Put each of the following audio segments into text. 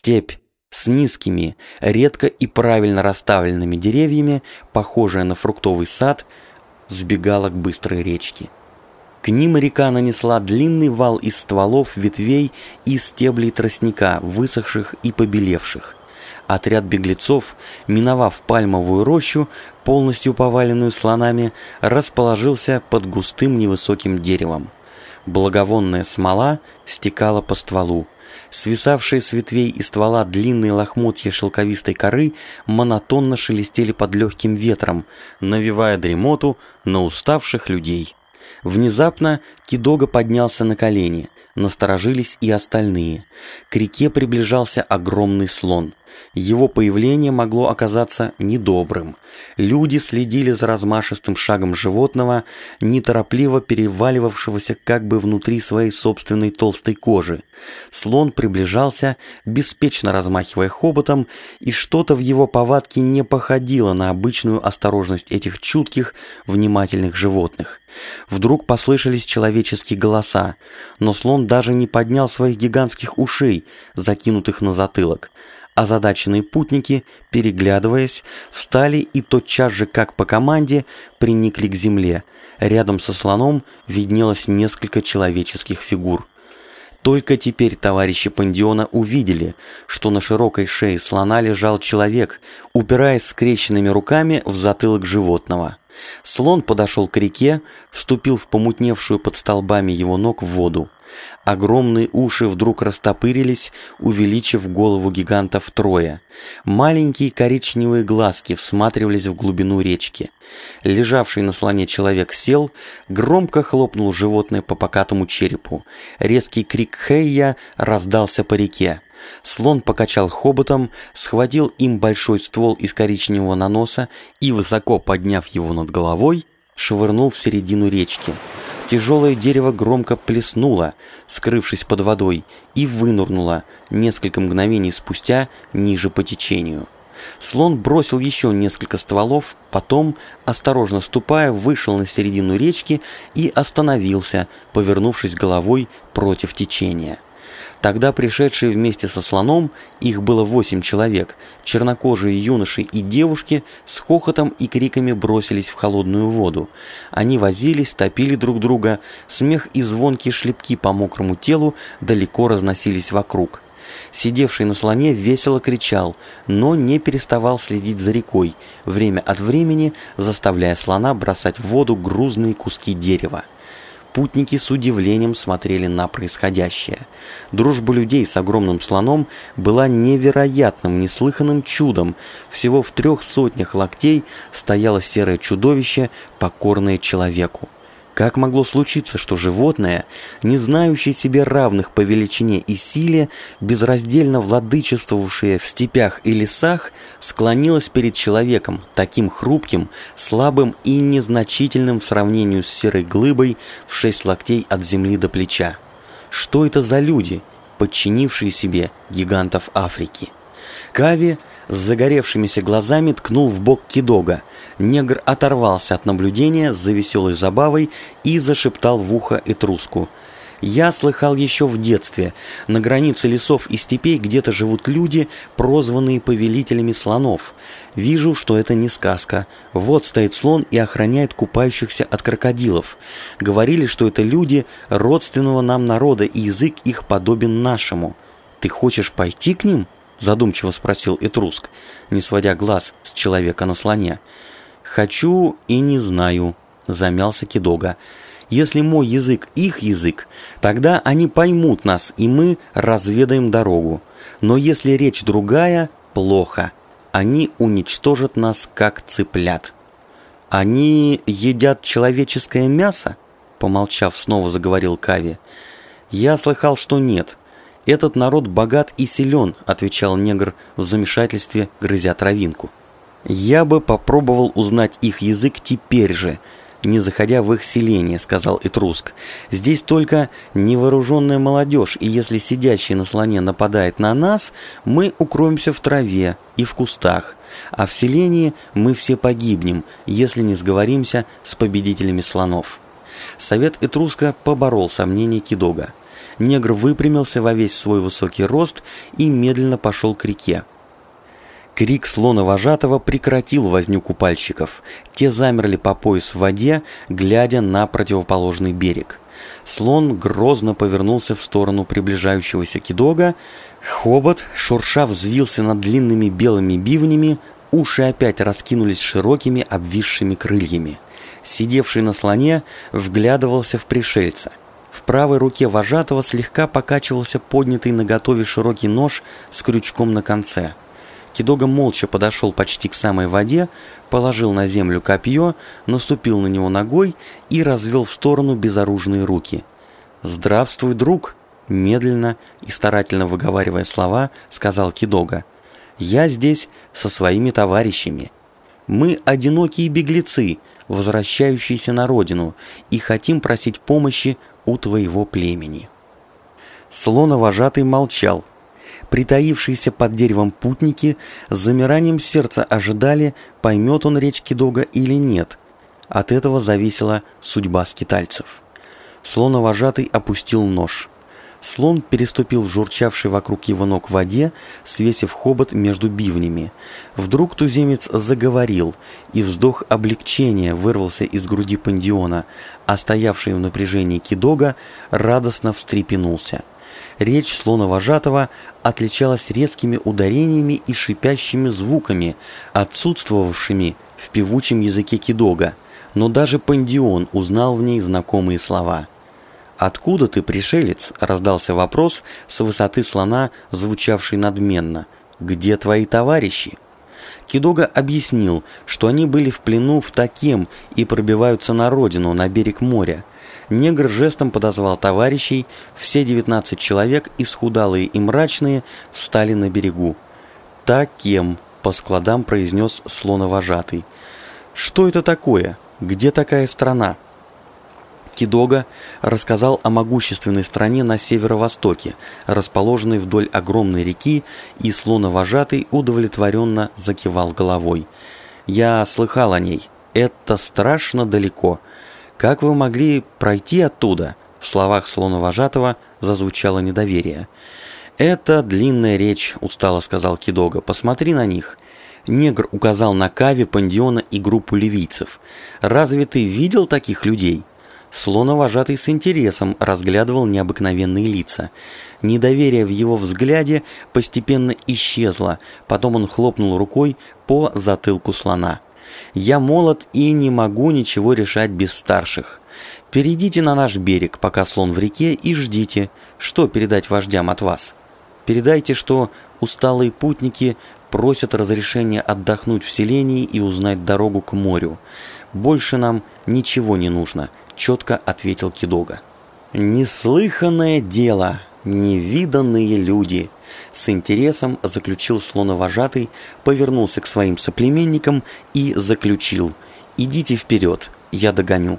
Степь с низкими, редко и правильно расставленными деревьями, похожая на фруктовый сад, сбегала к быстрой речке. К ним река нанесла длинный вал из стволов, ветвей и стеблей тростника, высохших и побелевших. Отряд беглецов, миновав пальмовую рощу, полностью поваленную слонами, расположился под густым невысоким деревом. Благовонная смола стекала по стволу. Свисавшие с ветвей и ствола длинные лохмотья шелковистой коры монотонно шелестели под легким ветром, навевая дремоту на уставших людей. Внезапно Кидога поднялся на колени. Насторожились и остальные. К реке приближался огромный слон. Его появление могло оказаться недобрым. Люди следили за размашистым шагом животного, неторопливо переваливавшегося как бы внутри своей собственной толстой кожи. Слон приближался, беспечно размахивая хоботом, и что-то в его повадке не походило на обычную осторожность этих чутких, внимательных животных. Вдруг послышались человеческие голоса, но слон даже не поднял своих гигантских ушей, закинутых на затылок. Озадаченные путники, переглядываясь, встали и тотчас же, как по команде, приникли к земле. Рядом со слоном виднелось несколько человеческих фигур. Только теперь товарищи Пандиона увидели, что на широкой шее слона лежал человек, упираясь скрещенными руками в затылок животного. Слон подошел к реке, вступил в помутневшую под столбами его ног воду. Огромные уши вдруг растопырились, увеличив голову гиганта втрое. Маленькие коричневые глазки всматривались в глубину речки. Лежавший на слоне человек сел, громко хлопнул животное по покатому черепу. Резкий крик Хейя раздался по реке. Слон покачал хоботом, схватил им большой ствол из коричневого наноса и, высоко подняв его над головой, швырнул в середину речки. Тяжелое дерево громко плеснуло, скрывшись под водой, и вынурнуло несколько мгновений спустя ниже по течению. Слон бросил еще несколько стволов, потом, осторожно ступая, вышел на середину речки и остановился, повернувшись головой против течения. Тогда пришедшие вместе со слоном, их было восемь человек, чернокожие юноши и девушки с хохотом и криками бросились в холодную воду. Они возились, топили друг друга, смех и звонкие шлепки по мокрому телу далеко разносились вокруг. Сидевший на слоне весело кричал, но не переставал следить за рекой, время от времени заставляя слона бросать в воду грузные куски дерева. Путники с удивлением смотрели на происходящее. Дружба людей с огромным слоном была невероятным, неслыханным чудом. Всего в трех сотнях локтей стояло серое чудовище, покорное человеку. Как могло случиться, что животное, не знающее себе равных по величине и силе, безраздельно владычествовавшее в степях и лесах, склонилось перед человеком, таким хрупким, слабым и незначительным в сравнении с серой глыбой в шесть локтей от земли до плеча? Что это за люди, подчинившие себе гигантов Африки? Кави с загоревшимися глазами ткнул в бок Кидога. Негр оторвался от наблюдения за веселой забавой и зашептал в ухо Этруску. «Я слыхал еще в детстве. На границе лесов и степей где-то живут люди, прозванные повелителями слонов. Вижу, что это не сказка. Вот стоит слон и охраняет купающихся от крокодилов. Говорили, что это люди родственного нам народа, и язык их подобен нашему. Ты хочешь пойти к ним?» Задумчиво спросил Этруск, не сводя глаз с человека на слоне. «Хочу и не знаю», — замялся Кидога. «Если мой язык их язык, тогда они поймут нас, и мы разведаем дорогу. Но если речь другая, плохо. Они уничтожат нас, как цыплят». «Они едят человеческое мясо?» Помолчав, снова заговорил Кави. «Я слыхал, что нет. «Этот народ богат и силен», — отвечал негр в замешательстве, грызя травинку. «Я бы попробовал узнать их язык теперь же», не заходя в их селение», — сказал Этруск. «Здесь только невооруженная молодежь, и если сидящий на слоне нападает на нас, мы укроемся в траве и в кустах, а в селении мы все погибнем, если не сговоримся с победителями слонов». Совет Этруска поборол сомнения Кидога. Негр выпрямился во весь свой высокий рост и медленно пошел к реке. Крик слона вожатого прекратил возню купальщиков. Те замерли по пояс в воде, глядя на противоположный берег. Слон грозно повернулся в сторону приближающегося кидога. Хобот, шурша, взвился над длинными белыми бивнями, уши опять раскинулись широкими обвисшими крыльями. Сидевший на слоне вглядывался в пришельца. В правой руке вожатого слегка покачивался поднятый наготове широкий нож с крючком на конце. Кидога молча подошел почти к самой воде, положил на землю копье, наступил на него ногой и развел в сторону безоружные руки. «Здравствуй, друг!» Медленно и старательно выговаривая слова, сказал Кидога. «Я здесь со своими товарищами. Мы одинокие беглецы, возвращающиеся на родину, и хотим просить помощи у твоего племени». Слоновожатый молчал, Притаившиеся под деревом путники с замиранием сердца ожидали, поймет он речь Кидога или нет. От этого зависела судьба скитальцев. Слоновожатый опустил нож. Слон переступил в журчавшей вокруг его ног воде, свесив хобот между бивнями. Вдруг туземец заговорил, и вздох облегчения вырвался из груди пандиона, а стоявший в напряжении кидога радостно встрепенулся. Речь слона-вожатого отличалась резкими ударениями и шипящими звуками, отсутствовавшими в певучем языке кидога, но даже Пандион узнал в ней знакомые слова. «Откуда ты, пришелец?» – раздался вопрос с высоты слона, звучавший надменно. «Где твои товарищи?» Кидога объяснил, что они были в плену в Такем и пробиваются на родину, на берег моря. Негр жестом подозвал товарищей, все 19 человек, исхудалые и мрачные, встали на берегу. «Такем», — по складам произнес слоновожатый. «Что это такое? Где такая страна?» Кидога рассказал о могущественной стране на северо-востоке, расположенной вдоль огромной реки, и слоновожатый удовлетворенно закивал головой. «Я слыхал о ней. Это страшно далеко. Как вы могли пройти оттуда?» В словах слоновожатого зазвучало недоверие. «Это длинная речь», — устало сказал Кидога. «Посмотри на них». Негр указал на Кави, Пандиона и группу ливийцев. «Разве ты видел таких людей?» Слоновожатый с интересом разглядывал необыкновенные лица. Недоверие в его взгляде постепенно исчезло, потом он хлопнул рукой по затылку слона. «Я молод и не могу ничего решать без старших. Перейдите на наш берег, пока слон в реке, и ждите, что передать вождям от вас. Передайте, что усталые путники просят разрешения отдохнуть в селении и узнать дорогу к морю. Больше нам ничего не нужно четко ответил Кидога. «Неслыханное дело, невиданные люди!» С интересом заключил слоновожатый, повернулся к своим соплеменникам и заключил «Идите вперед, я догоню».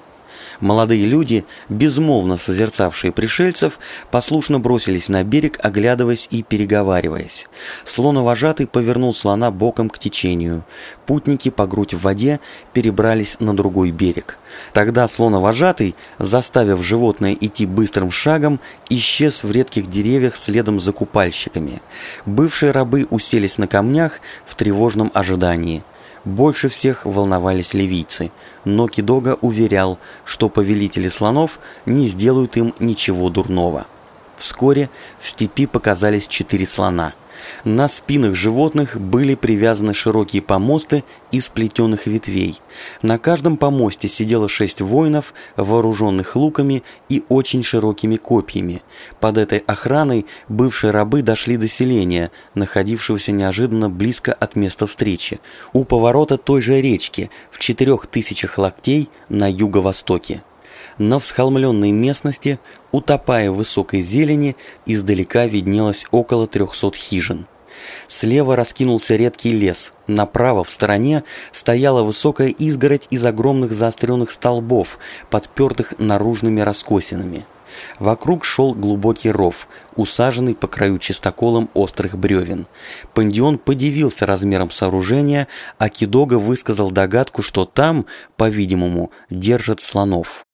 Молодые люди, безмолвно созерцавшие пришельцев, послушно бросились на берег, оглядываясь и переговариваясь. Слоновожатый повернул слона боком к течению. Путники по грудь в воде перебрались на другой берег. Тогда слоновожатый, заставив животное идти быстрым шагом, исчез в редких деревьях следом за купальщиками. Бывшие рабы уселись на камнях в тревожном ожидании. Больше всех волновались ливийцы, но Кидога уверял, что повелители слонов не сделают им ничего дурного. Вскоре в степи показались четыре слона – на спинах животных были привязаны широкие помосты из плетеных ветвей. На каждом помосте сидело шесть воинов, вооруженных луками и очень широкими копьями. Под этой охраной бывшие рабы дошли до селения, находившегося неожиданно близко от места встречи, у поворота той же речки, в четырех тысячах локтей на юго-востоке. На всхолмленной местности, утопая в высокой зелени, издалека виднелось около трехсот хижин. Слева раскинулся редкий лес, направо в стороне стояла высокая изгородь из огромных заостренных столбов, подпертых наружными раскосинами. Вокруг шел глубокий ров, усаженный по краю чистоколом острых бревен. Пандион подивился размером сооружения, а Кидога высказал догадку, что там, по-видимому, держат слонов.